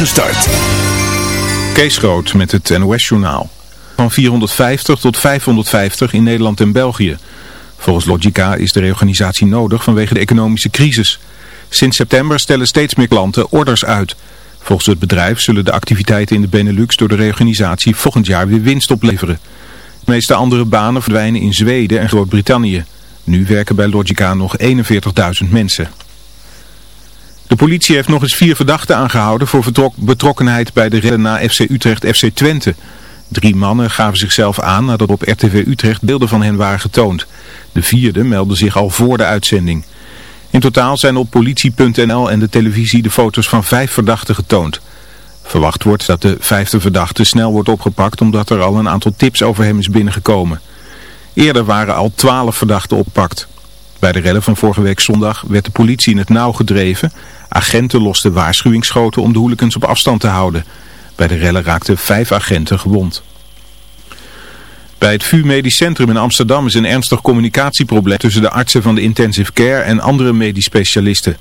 Gestart. Kees Groot met het NOS-journaal. Van 450 tot 550 in Nederland en België. Volgens Logica is de reorganisatie nodig vanwege de economische crisis. Sinds september stellen steeds meer klanten orders uit. Volgens het bedrijf zullen de activiteiten in de Benelux door de reorganisatie volgend jaar weer winst opleveren. De meeste andere banen verdwijnen in Zweden en Groot-Brittannië. Nu werken bij Logica nog 41.000 mensen. De politie heeft nog eens vier verdachten aangehouden voor betrokkenheid bij de redden na FC Utrecht FC Twente. Drie mannen gaven zichzelf aan nadat op RTV Utrecht beelden van hen waren getoond. De vierde meldde zich al voor de uitzending. In totaal zijn op politie.nl en de televisie de foto's van vijf verdachten getoond. Verwacht wordt dat de vijfde verdachte snel wordt opgepakt omdat er al een aantal tips over hem is binnengekomen. Eerder waren al twaalf verdachten opgepakt. Bij de rellen van vorige week zondag werd de politie in het nauw gedreven. Agenten losten waarschuwingsschoten om de hooligans op afstand te houden. Bij de rellen raakten vijf agenten gewond. Bij het VU Medisch Centrum in Amsterdam is een ernstig communicatieprobleem tussen de artsen van de intensive care en andere medisch specialisten.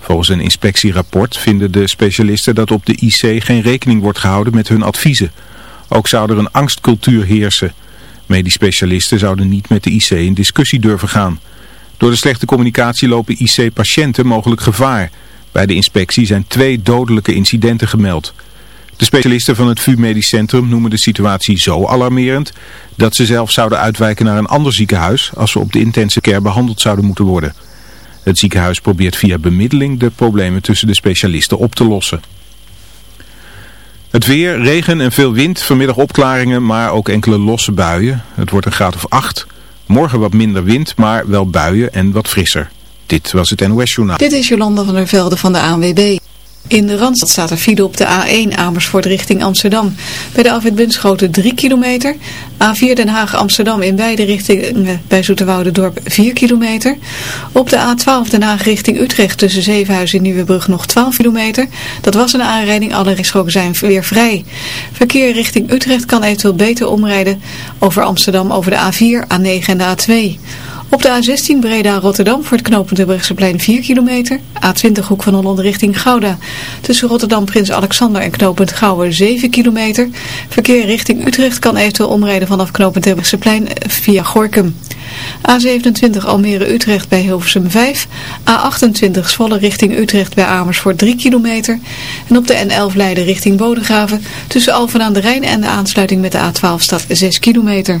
Volgens een inspectierapport vinden de specialisten dat op de IC geen rekening wordt gehouden met hun adviezen. Ook zou er een angstcultuur heersen. Medisch specialisten zouden niet met de IC in discussie durven gaan. Door de slechte communicatie lopen IC-patiënten mogelijk gevaar. Bij de inspectie zijn twee dodelijke incidenten gemeld. De specialisten van het VU Medisch Centrum noemen de situatie zo alarmerend dat ze zelf zouden uitwijken naar een ander ziekenhuis als ze op de intensive care behandeld zouden moeten worden. Het ziekenhuis probeert via bemiddeling de problemen tussen de specialisten op te lossen. Het weer, regen en veel wind, vanmiddag opklaringen, maar ook enkele losse buien. Het wordt een graad of 8. Morgen wat minder wind, maar wel buien en wat frisser. Dit was het NOS Journaal. Dit is Jolanda van der Velde van de ANWB. In de Randstad staat er file op de A1 Amersfoort richting Amsterdam. Bij de afwit Bunschoten 3 kilometer. A4 Den Haag Amsterdam in beide richtingen bij Dorp 4 kilometer. Op de A12 Den Haag richting Utrecht tussen Zevenhuizen en Nieuwebrug nog 12 kilometer. Dat was een aanrijding, alle rechtstroken zijn weer vrij. Verkeer richting Utrecht kan eventueel beter omrijden over Amsterdam over de A4, A9 en de A2. Op de A16 Breda-Rotterdam voor het knooppunt plein 4 kilometer. A20 Hoek van Holland richting Gouda. Tussen Rotterdam Prins Alexander en knooppunt Gouwen 7 kilometer. Verkeer richting Utrecht kan eventueel omrijden vanaf knooppunt plein via Gorkum. A27 Almere-Utrecht bij Hilversum 5. A28 Zwolle richting Utrecht bij Amersfoort 3 kilometer. En op de N11 Leiden richting Bodegraven. Tussen Alphen aan de Rijn en de aansluiting met de A12 staat 6 kilometer.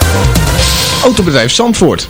Autobedrijf Zandvoort.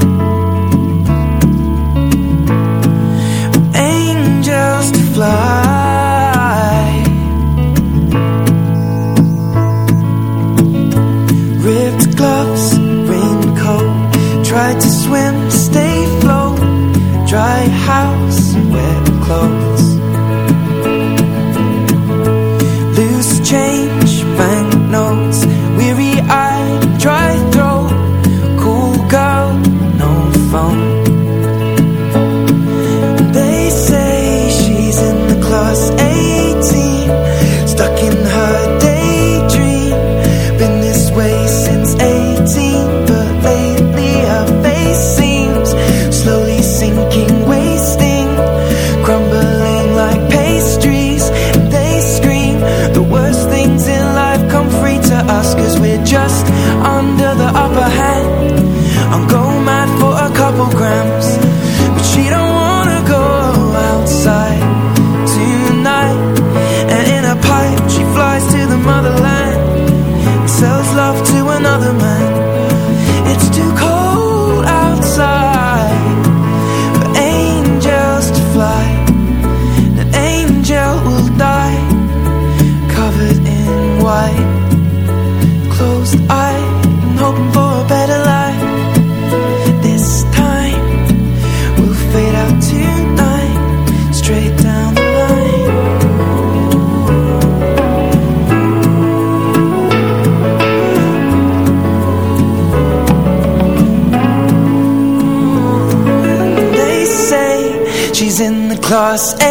In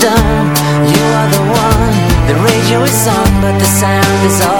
You are the one The radio is on, but the sound is all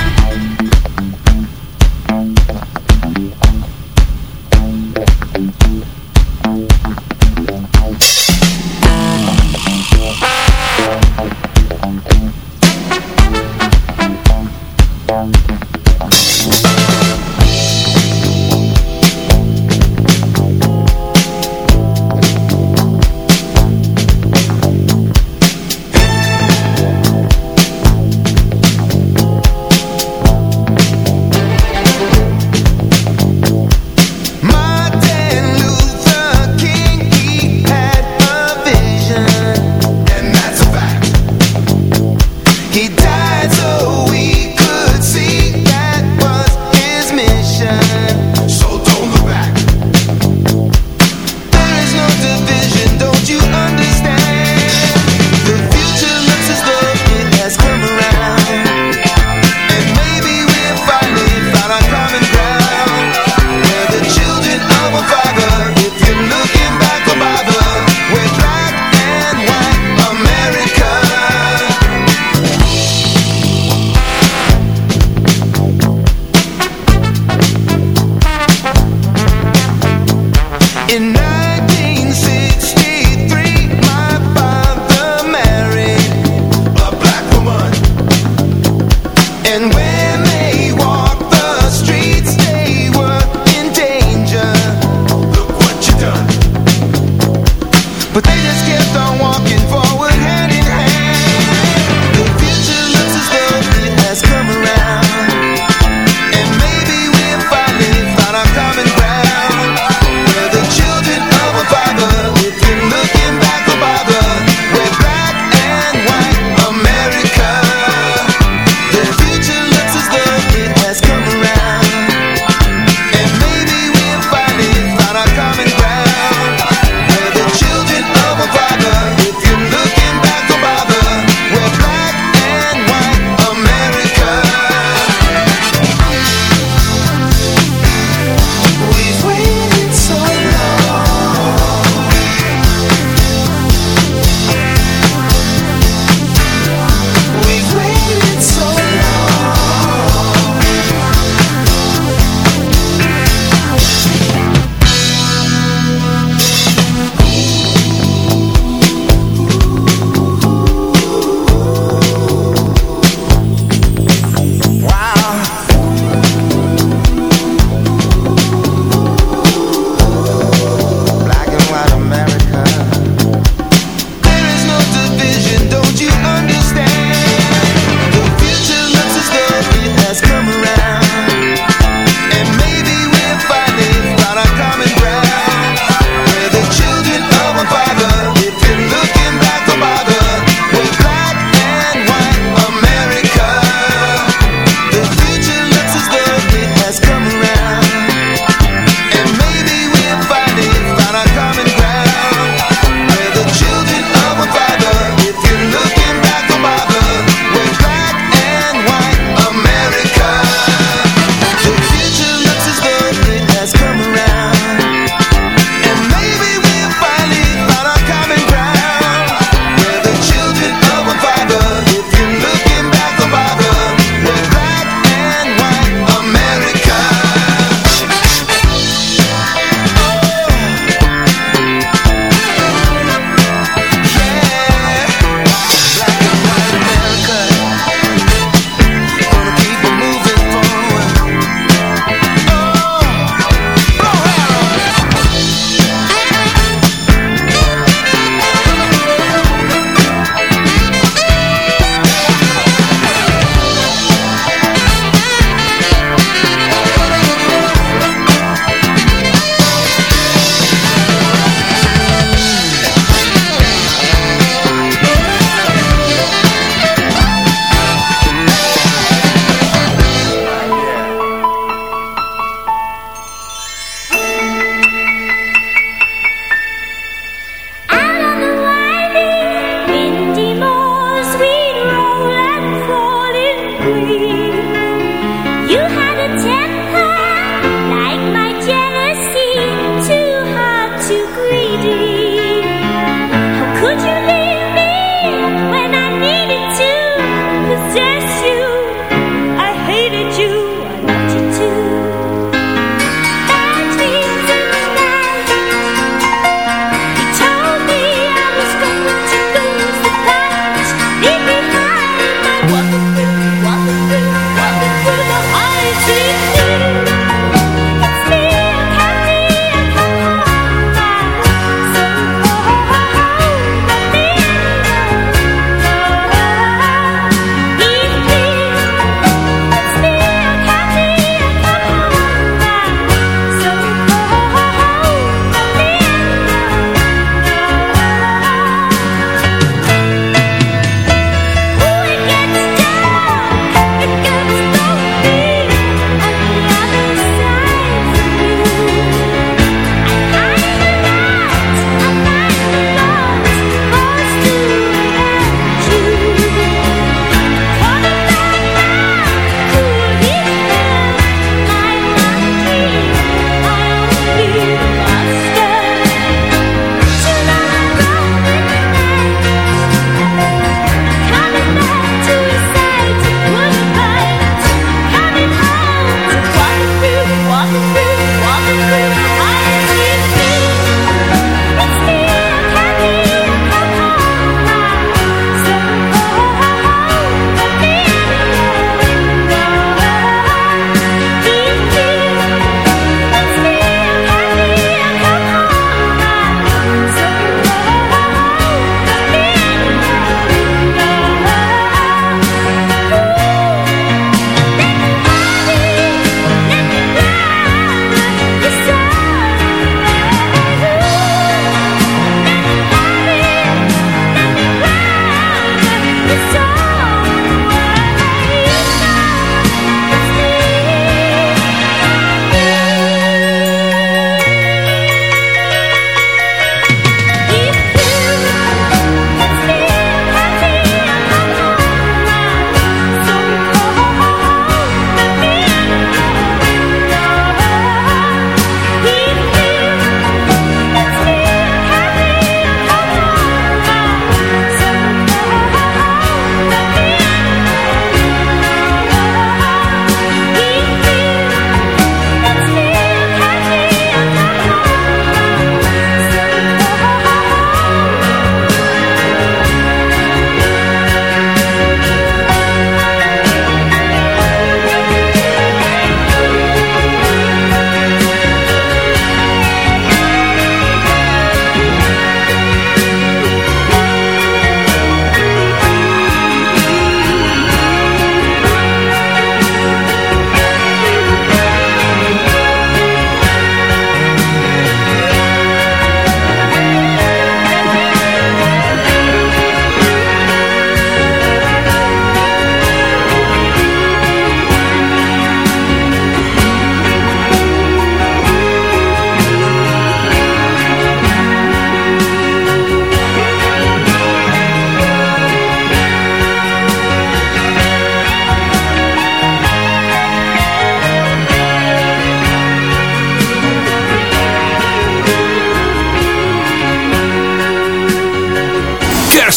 You.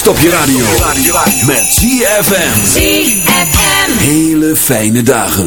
Stop je radio. Met ZFM. ZFM. Hele fijne dagen.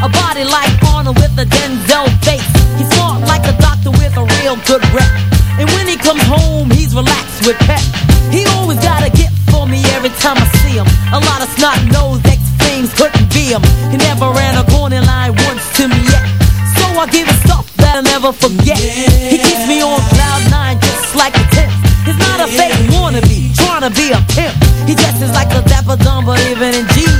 A body like Arnold with a Denzel face. He's smart like a doctor with a real good rep. And when he comes home, he's relaxed with pep. He always got a gift for me every time I see him. A lot of snot nose ex flames couldn't be him. He never ran a corner line once to me yet. So I give him stuff that I'll never forget. He keeps me on cloud nine just like a tip. He's not a fake wannabe, trying to be a pimp. He dresses like a dapper dumb, but even in jeans,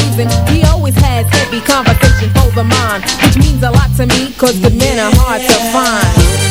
Susan. He always has heavy conversation the mind. Which means a lot to me, cause good men are hard to find.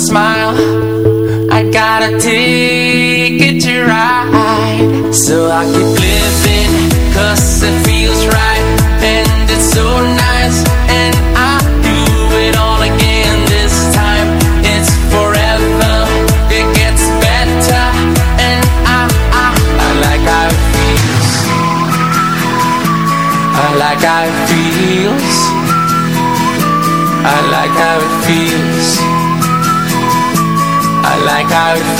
smile. I got a ticket to ride, so I keep living 'cause it feels right and it's so nice. And I do it all again this time. It's forever. It gets better, and I I, I like how it feels. I like how it feels. I like how it feels. I like how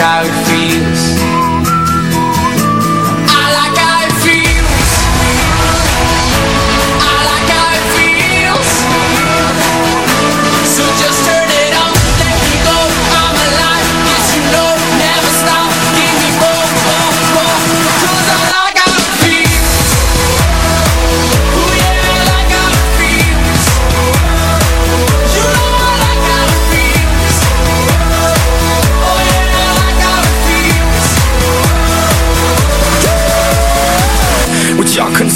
I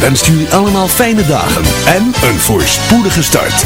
Wenst jullie allemaal fijne dagen en een voorspoedige start.